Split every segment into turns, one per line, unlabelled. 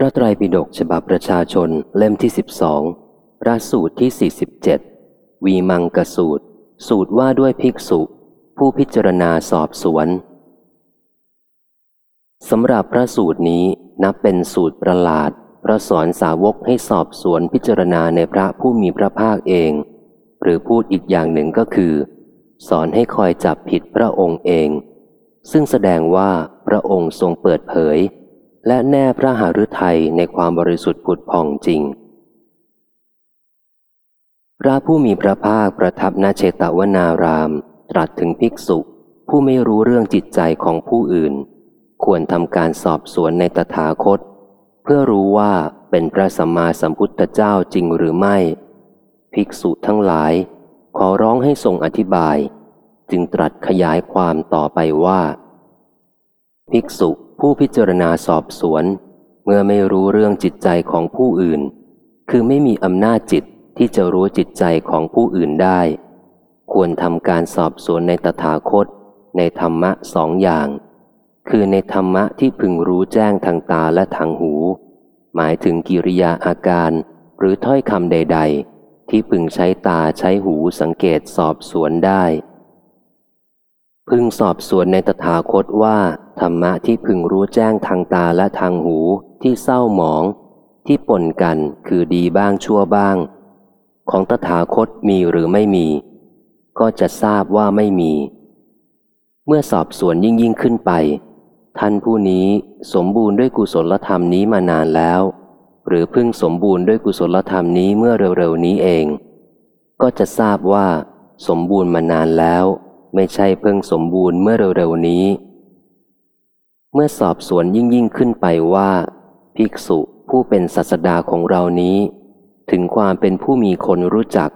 พระไตรปิฎกฉบับประชาชนเล่มที่สิบสองพระสูตรที่สี่สิบเจ็ดวีมังกสูตร สูตรว่าด้วยภิกษุ ผู้พิจารณาสอบสวนสำหรับพระสูตรนี้นับเป็นสูตรประหลาด พระสอนสาวกให้สอบสวนพิจารณาในพระผู้มีพระภาคเอง หรือพูดอีกอย่างหนึ่งก็คือ สอนให้คอยจับผิดพระองค์เอง ซึ่งแสดงว่าพระองค์ทรงเปิดเผย และแน่พระหฤทัยในความบริสุทธิ์ผุดผ่องจริง พระผู้มีพระภาคประทับนาเชตวนาราม ตรัสถึงภิกษุผู้ไม่รู้เรื่องจิตใจของผู้อื่น ควรทำการสอบสวนในตถาคต เพื่อรู้ว่าเป็นพระสัมมาสัมพุทธเจ้าจริงหรือไม่ ภิกษุทั้งหลาย ขอร้องให้ทรงอธิบาย จึงตรัสขยายความต่อไปว่า ภิกษุ ผู้พิจารณาสอบสวน เมื่อไม่รู้เรื่องจิตใจของผู้อื่น คือไม่มีอำนาจจิตที่จะรู้จิตใจของผู้อื่นได้ ควรทำการสอบสวนในตถาคต ในธรรมะสองอย่าง คือในธรรมะที่พึงรู้แจ้งทางตาและทางหู หมายถึงกิริยาอาการหรือถ้อยคำใด ๆ ที่พึงใช้ตาใช้หูสังเกตสอบสวนได้ พึงสอบสวนในตถาคตว่า ธรรมะที่พึงรู้แจ้งทางตาและทางหูที่เศร้าหมอง ที่ปนกันคือดีบ้างชั่วบ้าง ของตถาคตมีหรือไม่มี ก็จะทราบว่าไม่มี เมื่อสอบสวนยิ่งยิ่งขึ้นไป ท่านผู้นี้สมบูรณ์ด้วยกุศลธรรมนี้มานานแล้ว หรือเพิ่งสมบูรณ์ด้วยกุศลธรรมนี้เมื่อเร็วๆนี้เอง ก็จะทราบว่า สมบูรณ์มานานแล้ว ไม่ใช่เพิ่งสมบูรณ์เมื่อเร็วๆนี้ เมื่อสอบสวนยิ่งยิ่งขึ้นไปว่า ภิกษุผู้เป็นศาสดาของเรานี้ ถึงความเป็นผู้มีคนรู้จัก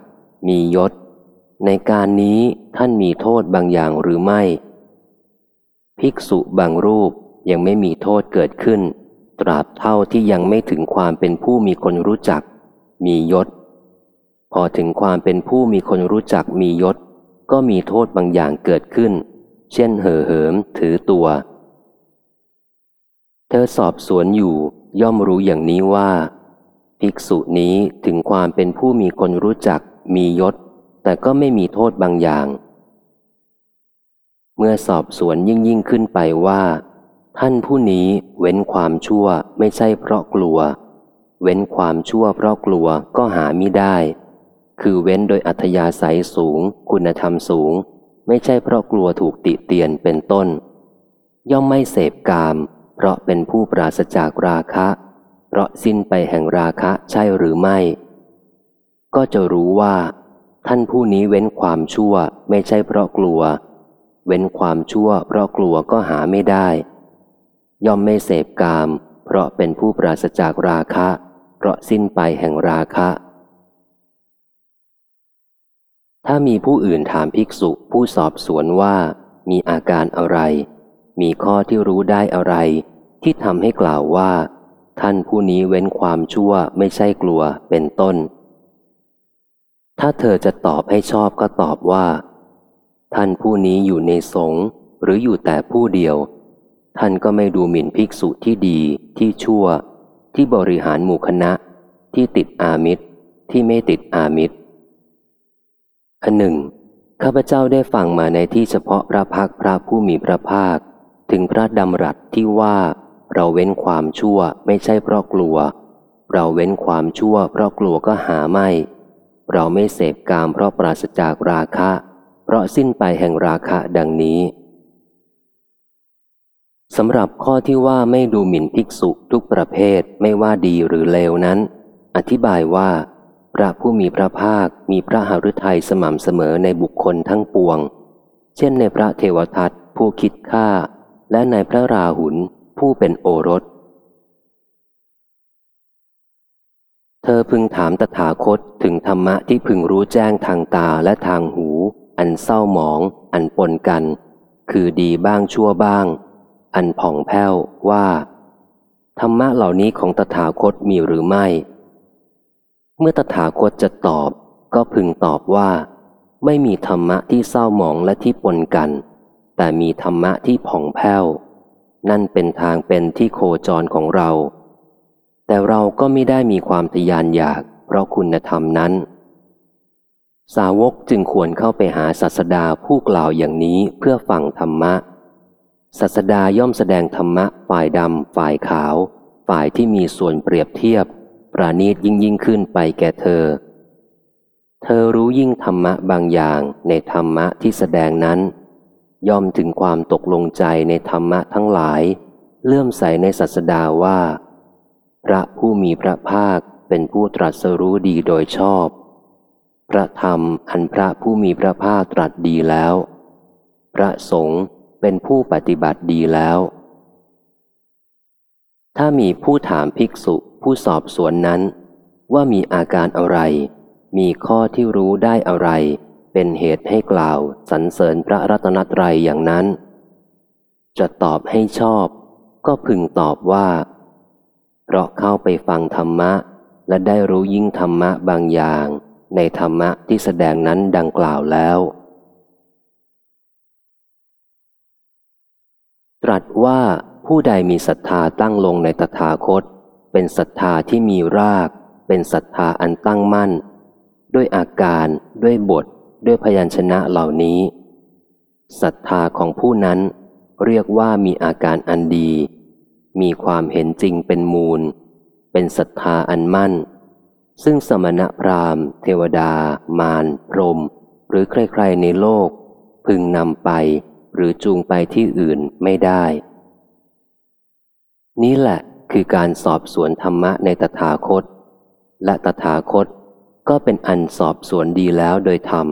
มียศ ในการนี้ท่านมีโทษบางอย่างหรือไม่ ภิกษุบางรูปยังไม่มีโทษเกิดขึ้น ตราบเท่าที่ยังไม่ถึงความเป็นผู้มีคนรู้จัก มียศ พอถึงความเป็นผู้มีคนรู้จักมียศ ก็มีโทษบางอย่างเกิดขึ้น เช่นเห่อเหิมถือตัว เธอสอบสวนอยู่ย่อมรู้อย่างนี้ว่า ภิกษุนี้ถึงความเป็นผู้มีคนรู้จักมียศ แต่ก็ไม่มีโทษบางอย่าง เมื่อสอบสวนยิ่งยิ่งขึ้นไปว่า ท่านผู้นี้เว้นความชั่วไม่ใช่เพราะกลัว เว้นความชั่วเพราะกลัวก็หาไม่ได้ คือเว้นโดยอัธยาศัยสูง คุณธรรมสูง ไม่ใช่เพราะกลัวถูกติเตียนเป็นต้น ย่อมไม่เสพกาม เพราะเป็นผู้ปราศจากราคะ เพราะสิ้นไปแห่งราคะใช่หรือไม่ ก็จะรู้ว่า ท่านผู้นี้เว้นความชั่วไม่ใช่เพราะกลัว เว้นความชั่วเพราะกลัวก็หาไม่ได้ ย่อมไม่เสพกาม เพราะเป็นผู้ปราศจากราคะ เพราะสิ้นไปแห่งราคะ ถ้ามีผู้อื่นถามภิกษุผู้สอบสวนว่ามีอาการอะไร มีข้อที่รู้ได้อะไร ที่ทำให้กล่าวว่า ท่านผู้นี้เว้นความชั่วไม่ใช่กลัวเป็นต้น ถ้าเธอจะตอบให้ชอบก็ตอบว่า ท่านผู้นี้อยู่ในสงฆ์หรืออยู่แต่ผู้เดียว ท่านก็ไม่ดูหมิ่นภิกษุที่ดีที่ชั่ว ที่บริหารหมู่คณะ ที่ติดอามิตร ที่ไม่ติดอามิตรอันหนึ่งข้าพเจ้าได้ฟังมาในที่เฉพาะพระพักพระผู้มีพระภาค ถึงพระดำรัสที่ว่า เราเว้นความชั่วไม่ใช่เพราะกลัว เราเว้นความชั่วเพราะกลัวก็หาไม่ เราไม่เสพกามเพราะปราศจากราคะ เพราะสิ้นไปแห่งราคะดังนี้สำหรับข้อที่ว่าไม่ดูหมิ่นภิกษุทุกประเภทไม่ว่าดีหรือเลวนั้น อธิบายว่า พระผู้มีพระภาคมีพระหฤทัยสม่ำเสมอในบุคคลทั้งปวง เช่นในพระเทวทัตผู้คิดฆ่า และในพระราหุล ผู้เป็นโอรส เธอพึงถามตถาคตถึงธรรมะที่พึงรู้แจ้งทางตาและทางหู อันเศร้าหมอง อันปนกัน คือดีบ้างชั่วบ้าง อันผ่องแผ้วว่า ธรรมะเหล่านี้ของตถาคตมีหรือไม่ เมื่อตถาคตจะตอบ ก็พึงตอบว่า ไม่มีธรรมะที่เศร้าหมองและที่ปนกัน แต่มีธรรมะที่ผ่องแผ้ว นั่นเป็นทางเป็นที่โคจรของเรา แต่เราก็ไม่ได้มีความทะยานอยาก เพราะคุณธรรมนั้น สาวกจึงควรเข้าไปหาศาสดาผู้กล่าวอย่างนี้เพื่อฟังธรรมะศาสดาย่อมแสดงธรรมะฝ่ายดำฝ่ายขาว ฝ่ายที่มีส่วนเปรียบเทียบ ปราณีตยิ่งยิ่งขึ้นไปแก่เธอ เธอรู้ยิ่งธรรมะบางอย่างในธรรมะที่แสดงนั้น ย่อมถึงความตกลงใจในธรรมะทั้งหลาย เลื่อมใสในศาสดาว่า พระผู้มีพระภาคเป็นผู้ตรัสรู้ดีโดยชอบ พระธรรมอันพระผู้มีพระภาคตรัสดีแล้ว พระสงฆ์เป็นผู้ปฏิบัติดีแล้ว ถ้ามีผู้ถามภิกษุผู้สอบสวนนั้น ว่ามีอาการอะไร มีข้อที่รู้ได้อะไร เป็นเหตุให้กล่าวสรรเสริญพระรัตนตรัยอย่างนั้น จะตอบให้ชอบ ก็พึงตอบว่า เพราะเข้าไปฟังธรรมะ และได้รู้ยิ่งธรรมะบางอย่าง ในธรรมะที่แสดงนั้นดังกล่าวแล้ว ตรัสว่าผู้ใดมีศรัทธาตั้งลงในตถาคต เป็นศรัทธาที่มีราก เป็นศรัทธาอันตั้งมั่น ด้วยอาการด้วยบท ด้วยพยัญชนะเหล่านี้ศรัทธาของผู้นั้นเรียกว่ามีอาการอันดี มีความเห็นจริงเป็นมูล เป็นศรัทธาอันมั่น ซึ่งสมณพราหมณ์ เทวดา มาร พรหมหรือใครๆในโลก พึงนำไปหรือจูงไปที่อื่นไม่ได้ นี่แหละคือการสอบสวนธรรมะในตถาคต และตถาคตก็เป็นอันสอบสวนดีแล้วโดยธรรม